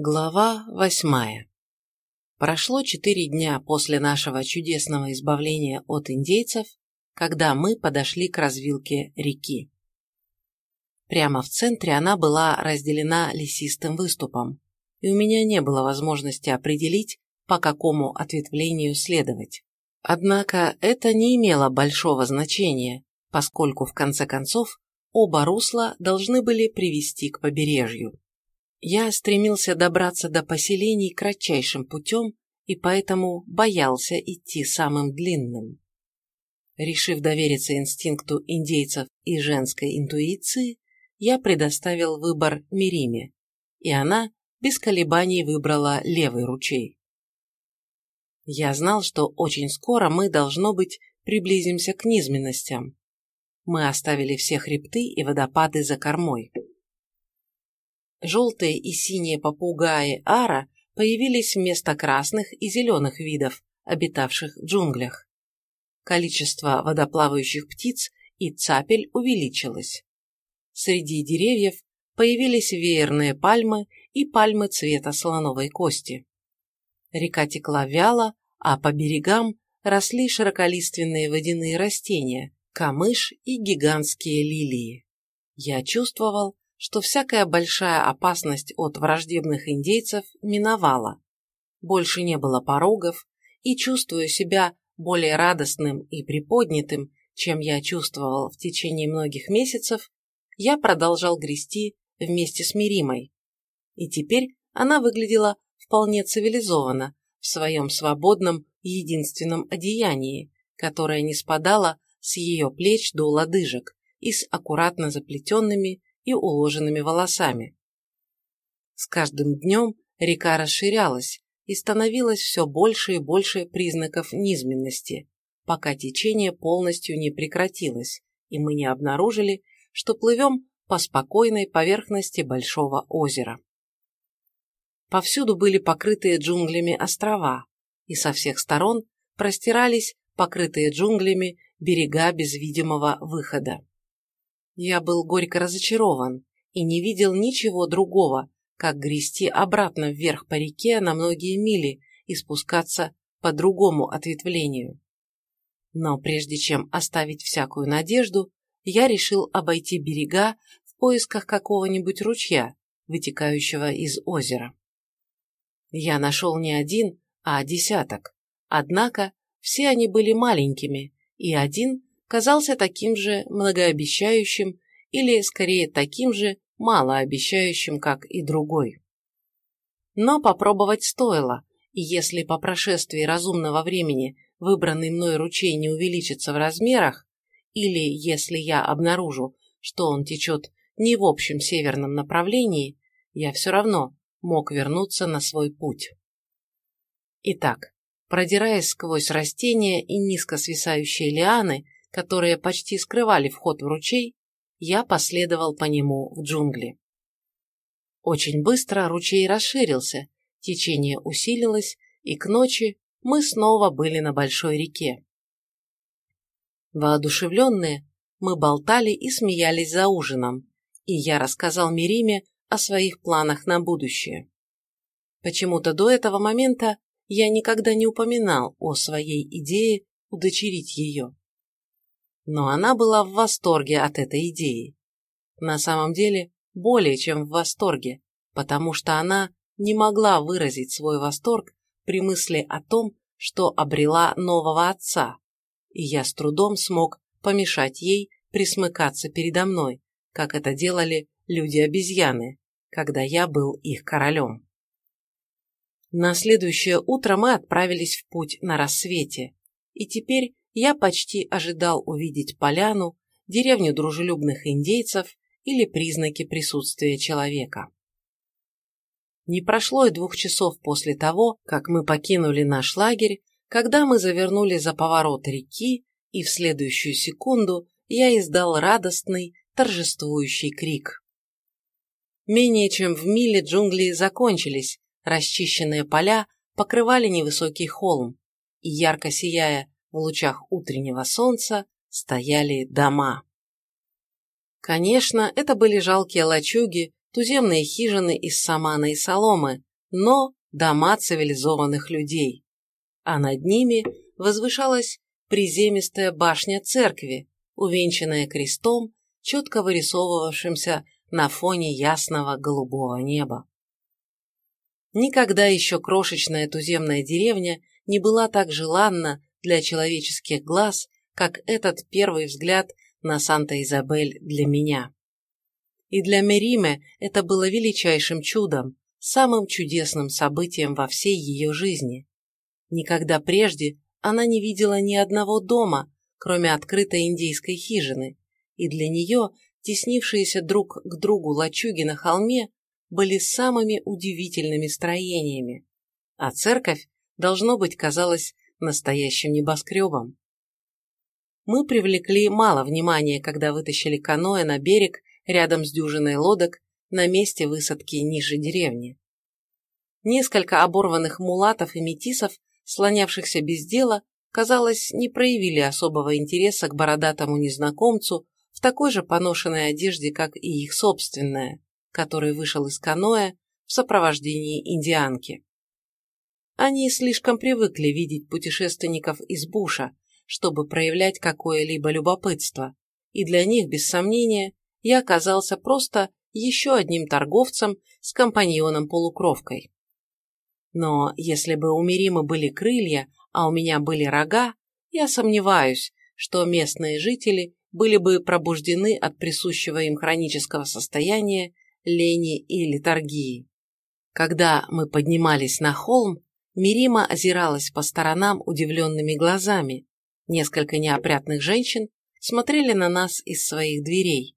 Глава восьмая Прошло четыре дня после нашего чудесного избавления от индейцев, когда мы подошли к развилке реки. Прямо в центре она была разделена лесистым выступом, и у меня не было возможности определить, по какому ответвлению следовать. Однако это не имело большого значения, поскольку в конце концов оба русла должны были привести к побережью. Я стремился добраться до поселений кратчайшим путем и поэтому боялся идти самым длинным. Решив довериться инстинкту индейцев и женской интуиции, я предоставил выбор Мириме, и она без колебаний выбрала левый ручей. Я знал, что очень скоро мы, должно быть, приблизимся к низменностям. Мы оставили все хребты и водопады за кормой. Желтые и синие попугаи ара появились вместо красных и зеленых видов, обитавших в джунглях. Количество водоплавающих птиц и цапель увеличилось. Среди деревьев появились веерные пальмы и пальмы цвета слоновой кости. Река текла вяло, а по берегам росли широколиственные водяные растения, камыш и гигантские лилии. Я чувствовал, что всякая большая опасность от враждебных индейцев миновала. Больше не было порогов, и чувствую себя более радостным и приподнятым, чем я чувствовал в течение многих месяцев, я продолжал грести вместе с Миримой. И теперь она выглядела вполне цивилизованно в своем свободном единственном одеянии, которое не спадало с ее плеч до лодыжек и с аккуратно заплетенными и уложенными волосами. С каждым днем река расширялась и становилось все больше и больше признаков низменности, пока течение полностью не прекратилось, и мы не обнаружили, что плывем по спокойной поверхности большого озера. Повсюду были покрытые джунглями острова, и со всех сторон простирались покрытые джунглями берега без видимого выхода. Я был горько разочарован и не видел ничего другого, как грести обратно вверх по реке на многие мили и спускаться по другому ответвлению. Но прежде чем оставить всякую надежду, я решил обойти берега в поисках какого-нибудь ручья, вытекающего из озера. Я нашел не один, а десяток, однако все они были маленькими, и один казался таким же многообещающим или, скорее, таким же малообещающим, как и другой. Но попробовать стоило, и если по прошествии разумного времени выбранный мной ручей не увеличится в размерах, или если я обнаружу, что он течет не в общем северном направлении, я все равно мог вернуться на свой путь. Итак, продираясь сквозь растения и низко свисающие лианы, которые почти скрывали вход в ручей, я последовал по нему в джунгли. Очень быстро ручей расширился, течение усилилось, и к ночи мы снова были на большой реке. Воодушевленные, мы болтали и смеялись за ужином, и я рассказал Мириме о своих планах на будущее. Почему-то до этого момента я никогда не упоминал о своей идее удочерить ее но она была в восторге от этой идеи. На самом деле, более чем в восторге, потому что она не могла выразить свой восторг при мысли о том, что обрела нового отца, и я с трудом смог помешать ей присмыкаться передо мной, как это делали люди-обезьяны, когда я был их королем. На следующее утро мы отправились в путь на рассвете, и теперь я почти ожидал увидеть поляну, деревню дружелюбных индейцев или признаки присутствия человека. Не прошло и двух часов после того, как мы покинули наш лагерь, когда мы завернули за поворот реки, и в следующую секунду я издал радостный, торжествующий крик. Менее чем в миле джунгли закончились, расчищенные поля покрывали невысокий холм, и, ярко сияя в лучах утреннего солнца стояли дома. Конечно, это были жалкие лачуги, туземные хижины из самана и соломы, но дома цивилизованных людей. А над ними возвышалась приземистая башня церкви, увенчанная крестом, четко вырисовывавшимся на фоне ясного голубого неба. Никогда еще крошечная туземная деревня не была так желанна для человеческих глаз, как этот первый взгляд на Санта-Изабель для меня. И для Мериме это было величайшим чудом, самым чудесным событием во всей ее жизни. Никогда прежде она не видела ни одного дома, кроме открытой индейской хижины, и для нее теснившиеся друг к другу лачуги на холме были самыми удивительными строениями, а церковь, должно быть, казалась настоящим небоскребом. Мы привлекли мало внимания, когда вытащили каноэ на берег рядом с дюжиной лодок на месте высадки ниже деревни. Несколько оборванных мулатов и метисов, слонявшихся без дела, казалось, не проявили особого интереса к бородатому незнакомцу в такой же поношенной одежде, как и их собственная, который вышел из каноэ в сопровождении индианки. Они слишком привыкли видеть путешественников из буша, чтобы проявлять какое-либо любопытство, и для них, без сомнения, я оказался просто еще одним торговцем с компаньоном-полукровкой. Но если бы у Миримы были крылья, а у меня были рога, я сомневаюсь, что местные жители были бы пробуждены от присущего им хронического состояния лени и литургии. Когда мы поднимались на холм, Мирима озиралась по сторонам удивленными глазами. Несколько неопрятных женщин смотрели на нас из своих дверей.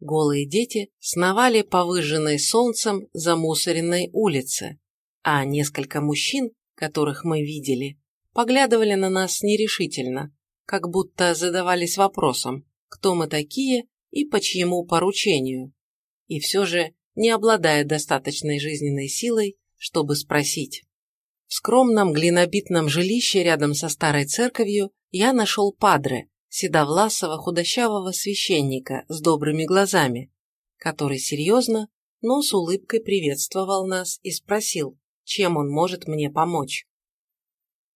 Голые дети сновали по выжженной солнцем замусоренной улице, а несколько мужчин, которых мы видели, поглядывали на нас нерешительно, как будто задавались вопросом, кто мы такие и по чьему поручению, и все же не обладая достаточной жизненной силой, чтобы спросить. В скромном глинобитном жилище рядом со старой церковью я нашел падре, седовласого худощавого священника с добрыми глазами, который серьезно, но с улыбкой приветствовал нас и спросил, чем он может мне помочь.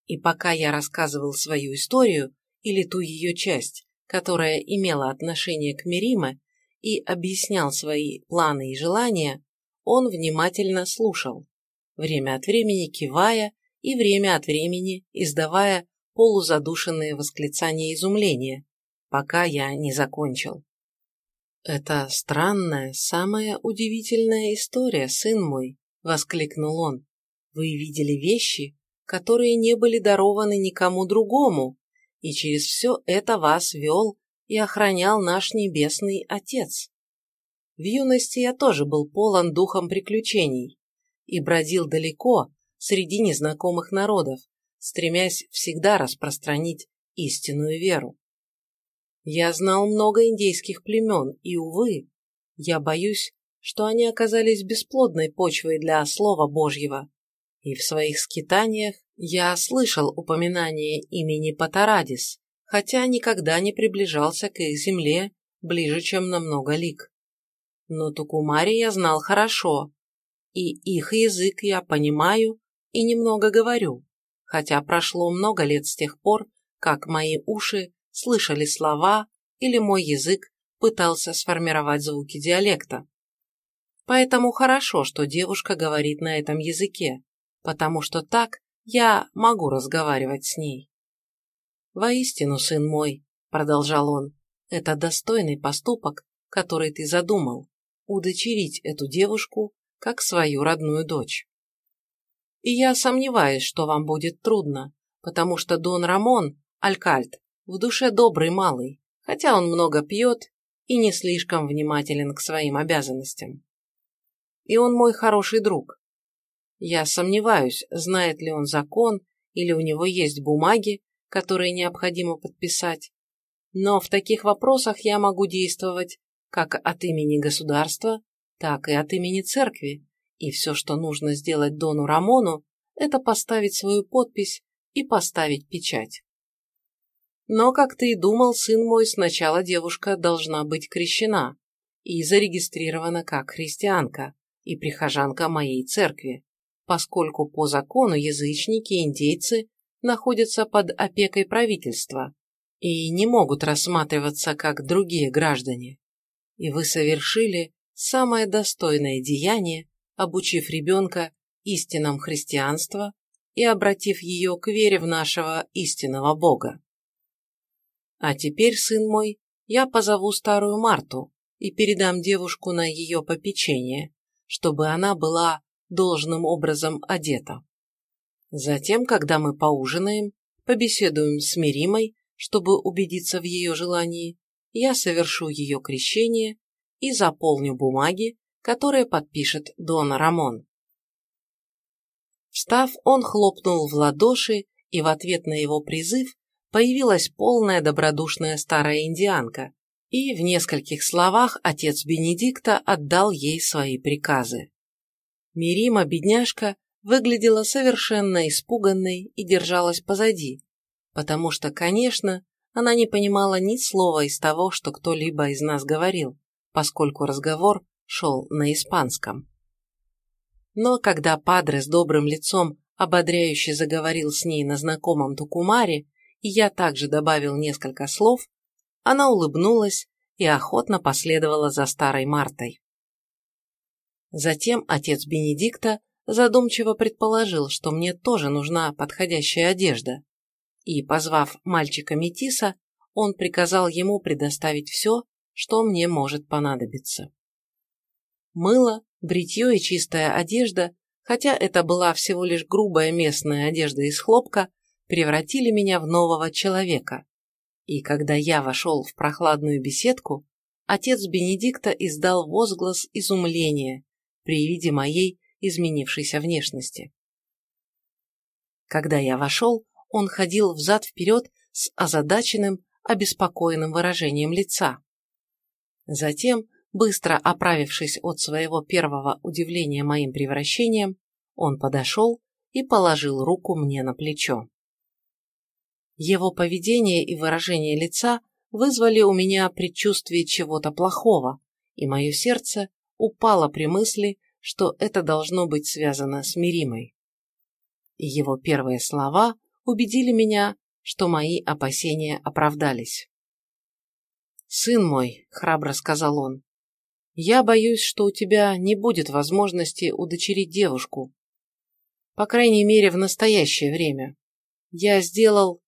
И пока я рассказывал свою историю, или ту ее часть, которая имела отношение к Мериме, и объяснял свои планы и желания, он внимательно слушал, время от времени кивая и время от времени издавая полузадушенные восклицания изумления, пока я не закончил. «Это странная, самая удивительная история, сын мой», — воскликнул он. «Вы видели вещи, которые не были дарованы никому другому, и через все это вас вел и охранял наш Небесный Отец. В юности я тоже был полон духом приключений и бродил далеко среди незнакомых народов, стремясь всегда распространить истинную веру. Я знал много индейских племен, и, увы, я боюсь, что они оказались бесплодной почвой для Слова Божьего, и в своих скитаниях я слышал упоминание имени Патарадис, хотя никогда не приближался к их земле ближе, чем на много лик. Но Тукумари я знал хорошо, и их язык я понимаю и немного говорю хотя прошло много лет с тех пор, как мои уши слышали слова или мой язык пытался сформировать звуки диалекта. Поэтому хорошо, что девушка говорит на этом языке, потому что так я могу разговаривать с ней. «Воистину, сын мой», — продолжал он, — «это достойный поступок, который ты задумал, удочерить эту девушку как свою родную дочь. И я сомневаюсь, что вам будет трудно, потому что Дон Рамон, Алькальд, в душе добрый малый, хотя он много пьет и не слишком внимателен к своим обязанностям. И он мой хороший друг. Я сомневаюсь, знает ли он закон или у него есть бумаги, которые необходимо подписать. Но в таких вопросах я могу действовать как от имени государства, так и от имени церкви, и все, что нужно сделать Дону Рамону, это поставить свою подпись и поставить печать. Но, как ты и думал, сын мой, сначала девушка должна быть крещена и зарегистрирована как христианка и прихожанка моей церкви. поскольку по закону язычники и индейцы находятся под опекой правительства и не могут рассматриваться как другие граждане. И вы совершили самое достойное деяние, обучив ребенка истинам христианства и обратив ее к вере в нашего истинного Бога. А теперь, сын мой, я позову старую Марту и передам девушку на ее попечение, чтобы она была должным образом одета. Затем, когда мы поужинаем, побеседуем с Миримой, чтобы убедиться в ее желании, я совершу ее крещение и заполню бумаги, которые подпишет Дон Рамон. Встав, он хлопнул в ладоши, и в ответ на его призыв появилась полная добродушная старая индианка, и в нескольких словах отец Бенедикта отдал ей свои приказы. Мирима, бедняжка, выглядела совершенно испуганной и держалась позади, потому что, конечно, она не понимала ни слова из того, что кто-либо из нас говорил, поскольку разговор шел на испанском. Но когда Падре с добрым лицом ободряюще заговорил с ней на знакомом тукумаре, и я также добавил несколько слов, она улыбнулась и охотно последовала за старой Мартой. Затем отец Бенедикта задумчиво предположил, что мне тоже нужна подходящая одежда, и, позвав мальчика Метиса, он приказал ему предоставить все, что мне может понадобиться. Мыло, бритье и чистая одежда, хотя это была всего лишь грубая местная одежда из хлопка, превратили меня в нового человека. И когда я вошел в прохладную беседку, отец Бенедикта издал возглас изумления при виде моей изменившейся внешности. Когда я вошел, он ходил взад-вперед с озадаченным, обеспокоенным выражением лица. Затем Быстро оправившись от своего первого удивления моим превращением, он подошел и положил руку мне на плечо. Его поведение и выражение лица вызвали у меня предчувствие чего-то плохого, и мое сердце упало при мысли, что это должно быть связано с Миримой. Его первые слова убедили меня, что мои опасения оправдались. «Сын мой», — храбро сказал он, я боюсь, что у тебя не будет возможности удочерить девушку. По крайней мере, в настоящее время. Я сделал...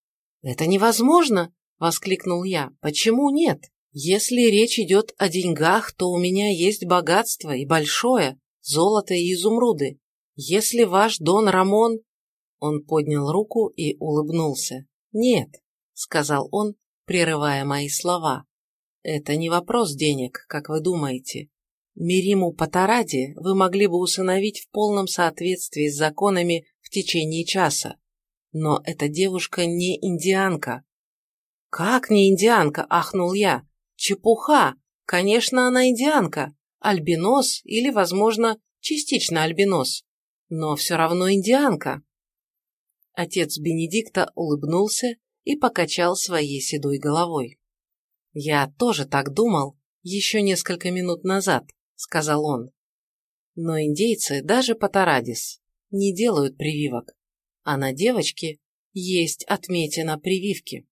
Это невозможно! Воскликнул я. Почему нет? Если речь идет о деньгах, то у меня есть богатство и большое, золото и изумруды. Если ваш Дон Рамон... Он поднял руку и улыбнулся. «Нет», — сказал он, прерывая мои слова. Это не вопрос денег, как вы думаете. Мириму Патаради вы могли бы усыновить в полном соответствии с законами в течение часа. Но эта девушка не индианка. Как не индианка? Ахнул я. Чепуха! Конечно, она индианка. Альбинос или, возможно, частично альбинос. Но все равно индианка. Отец Бенедикта улыбнулся и покачал своей седой головой. «Я тоже так думал еще несколько минут назад», — сказал он. «Но индейцы, даже патарадис, не делают прививок, а на девочке есть отметина прививки.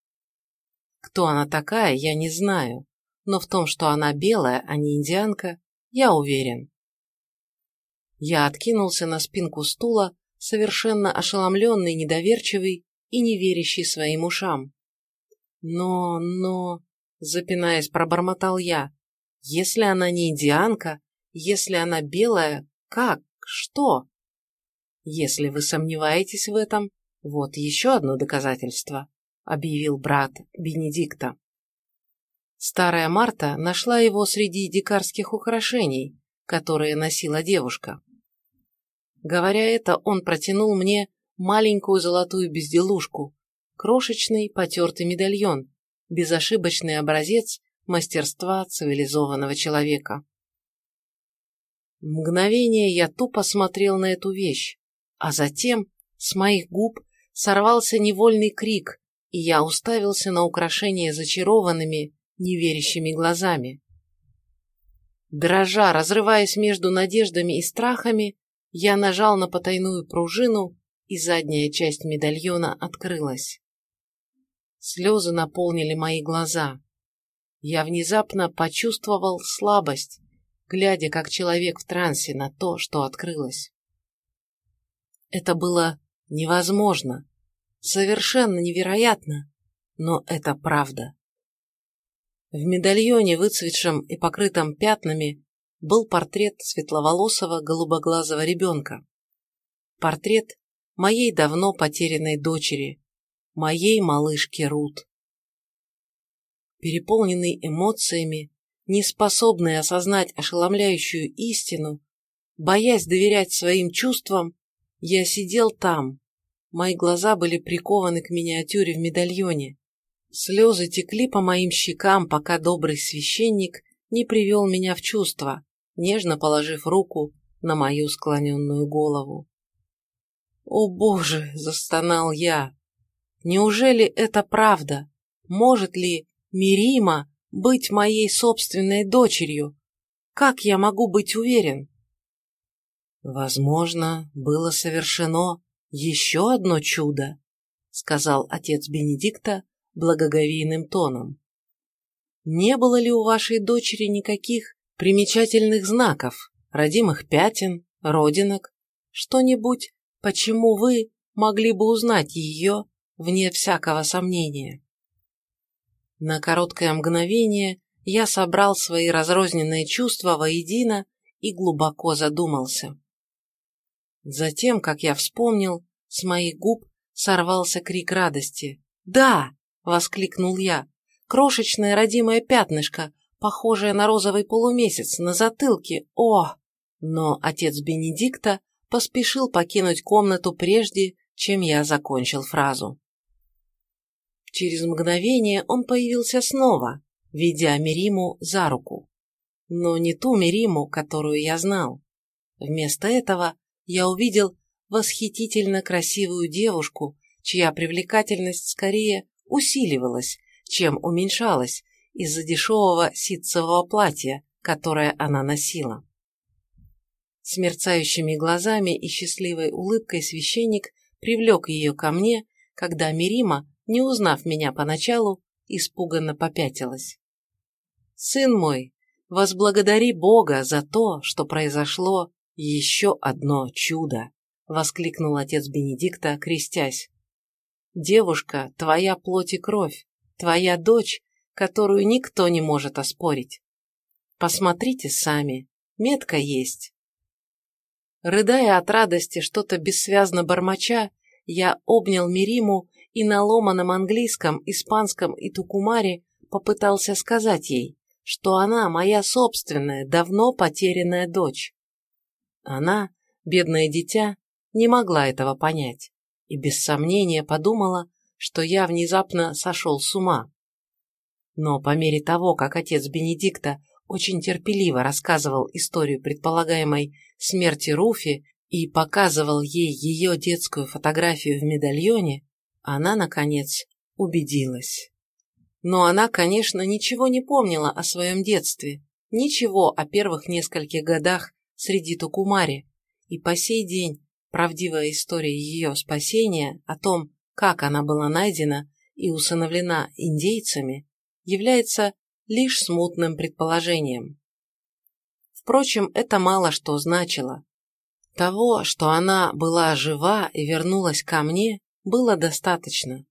Кто она такая, я не знаю, но в том, что она белая, а не индианка, я уверен». Я откинулся на спинку стула, совершенно ошеломленный, недоверчивый и не верящий своим ушам. Но, но запинаясь, пробормотал я. Если она не индианка, если она белая, как? Что? Если вы сомневаетесь в этом, вот еще одно доказательство, объявил брат Бенедикта. Старая Марта нашла его среди дикарских украшений, которые носила девушка. Говоря это, он протянул мне маленькую золотую безделушку, крошечный потертый медальон, безошибочный образец мастерства цивилизованного человека. Мгновение я тупо смотрел на эту вещь, а затем с моих губ сорвался невольный крик, и я уставился на украшение зачарованными, неверящими глазами. Дрожа, разрываясь между надеждами и страхами, Я нажал на потайную пружину, и задняя часть медальона открылась. Слезы наполнили мои глаза. Я внезапно почувствовал слабость, глядя как человек в трансе на то, что открылось. Это было невозможно, совершенно невероятно, но это правда. В медальоне, выцветшем и покрытом пятнами, был портрет светловолосого голубоглазого ребенка. Портрет моей давно потерянной дочери, моей малышки Рут. Переполненный эмоциями, неспособный осознать ошеломляющую истину, боясь доверять своим чувствам, я сидел там. Мои глаза были прикованы к миниатюре в медальоне. Слезы текли по моим щекам, пока добрый священник не привел меня в чувство, нежно положив руку на мою склоненную голову. «О боже!» – застонал я. «Неужели это правда? Может ли Мирима быть моей собственной дочерью? Как я могу быть уверен?» «Возможно, было совершено еще одно чудо», – сказал отец Бенедикта благоговейным тоном. «Не было ли у вашей дочери никаких примечательных знаков, родимых пятен, родинок, что-нибудь, почему вы могли бы узнать ее вне всякого сомнения. На короткое мгновение я собрал свои разрозненные чувства воедино и глубоко задумался. Затем, как я вспомнил, с моих губ сорвался крик радости. «Да!» — воскликнул я. «Крошечное родимое пятнышко, похожее на розовый полумесяц на затылке. О! Но отец Бенедикта поспешил покинуть комнату прежде, чем я закончил фразу. Через мгновение он появился снова, ведя Мириму за руку. Но не ту Мириму, которую я знал. Вместо этого я увидел восхитительно красивую девушку, чья привлекательность скорее усиливалась, чем уменьшалась, из-за дешевого ситцевого платья, которое она носила. С мерцающими глазами и счастливой улыбкой священник привлек ее ко мне, когда Мирима, не узнав меня поначалу, испуганно попятилась. «Сын мой, возблагодари Бога за то, что произошло еще одно чудо!» — воскликнул отец Бенедикта, крестясь. «Девушка, твоя плоть и кровь, твоя дочь которую никто не может оспорить. Посмотрите сами, метка есть. Рыдая от радости, что-то бессвязно бормоча, я обнял Мириму и на ломаном английском, испанском и тукумаре попытался сказать ей, что она моя собственная, давно потерянная дочь. Она, бедное дитя, не могла этого понять и без сомнения подумала, что я внезапно сошел с ума. Но по мере того, как отец Бенедикта очень терпеливо рассказывал историю предполагаемой смерти Руфи и показывал ей ее детскую фотографию в медальоне, она, наконец, убедилась. Но она, конечно, ничего не помнила о своем детстве, ничего о первых нескольких годах среди Тукумари, и по сей день правдивая история ее спасения о том, как она была найдена и усыновлена индейцами, является лишь смутным предположением. Впрочем, это мало что значило. Того, что она была жива и вернулась ко мне, было достаточно.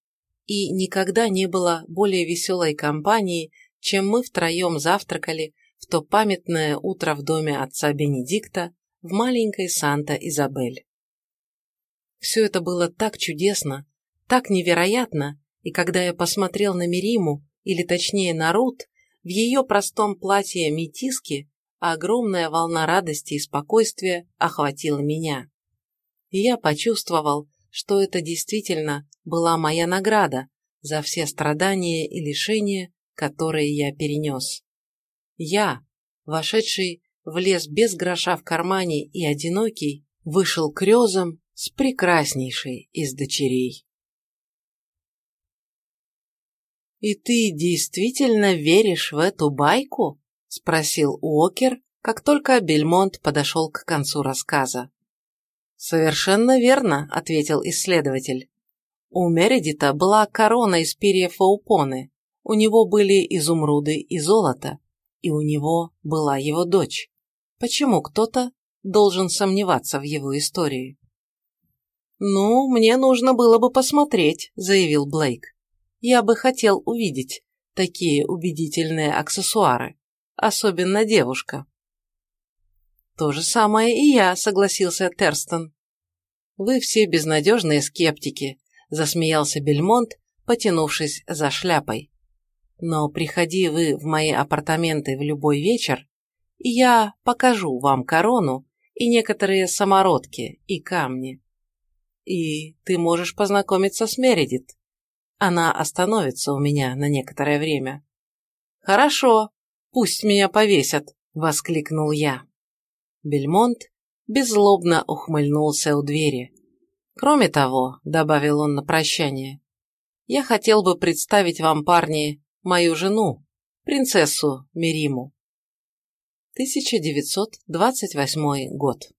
И никогда не было более веселой компании, чем мы втроем завтракали в то памятное утро в доме отца Бенедикта в маленькой Санта-Изабель. Все это было так чудесно, так невероятно, и когда я посмотрел на Мириму, или точнее на Рут, в ее простом платье метиски огромная волна радости и спокойствия охватила меня. И я почувствовал, что это действительно была моя награда за все страдания и лишения, которые я перенес. Я, вошедший в лес без гроша в кармане и одинокий, вышел крезом с прекраснейшей из дочерей. «И ты действительно веришь в эту байку?» – спросил Уокер, как только Бельмонт подошел к концу рассказа. Совершенно верно, ответил исследователь. У Мередита была корона из перьев фаупоны, у него были изумруды и золото, и у него была его дочь. Почему кто-то должен сомневаться в его истории? «Ну, мне нужно было бы посмотреть», — заявил Блейк. «Я бы хотел увидеть такие убедительные аксессуары, особенно девушка». «То же самое и я», — согласился Терстон. «Вы все безнадежные скептики», — засмеялся Бельмонт, потянувшись за шляпой. «Но приходи вы в мои апартаменты в любой вечер, и я покажу вам корону и некоторые самородки и камни. И ты можешь познакомиться с Мередит. Она остановится у меня на некоторое время». «Хорошо, пусть меня повесят», — воскликнул я. Бельмонт беззлобно ухмыльнулся у двери. «Кроме того», — добавил он на прощание, — «я хотел бы представить вам, парни, мою жену, принцессу Мириму». 1928 год.